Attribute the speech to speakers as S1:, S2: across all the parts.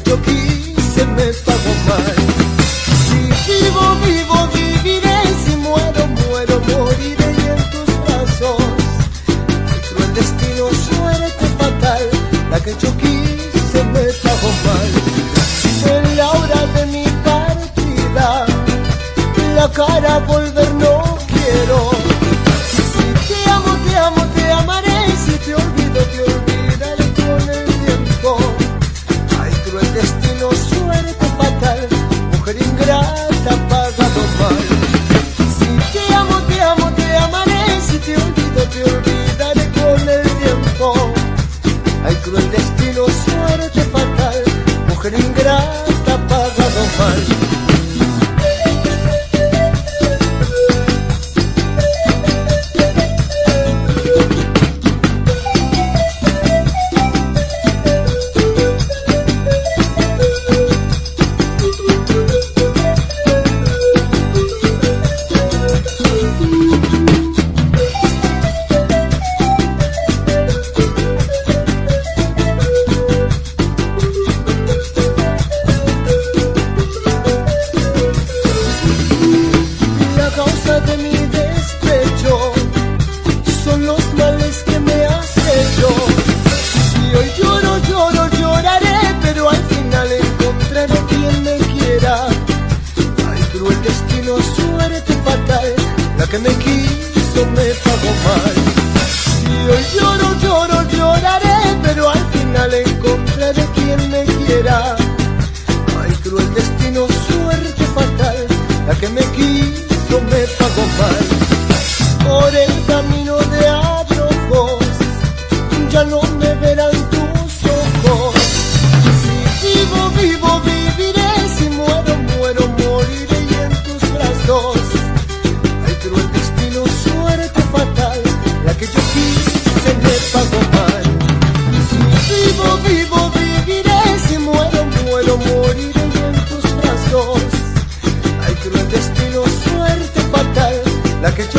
S1: quise me pagó mal. Si vivo, vivo, viviré, si muero, muero, moriré y en tus brazos. El cruel destino, suerte fatal, la que yo quise mujer quiso me pagó mal. Y hoy lloro, lloro, lloraré, pero al final encontraré quien me quiera. Ay, cruel destino, suerte fatal, la que me quiso me pagó mal. Destino, suerte fatal, la que yo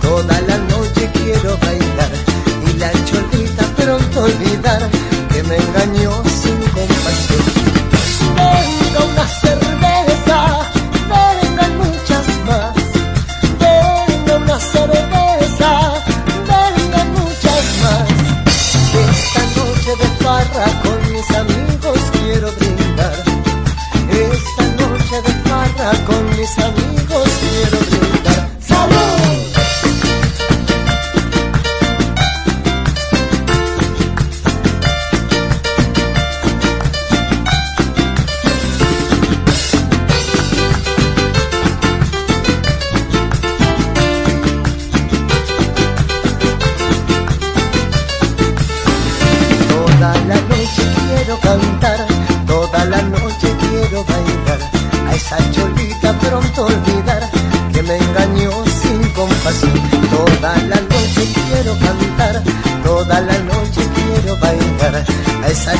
S1: toda la noche quiero bailar y la cholita pronto olvidar que me engañó sin compasión. Venga una cerveza, vengan muchas más. Venga una cerveza, vengan muchas más. Esta noche de farra con mis amigos quiero brindar. Esta noche de farra con mis amigos toda la noche quiero bailar. A esa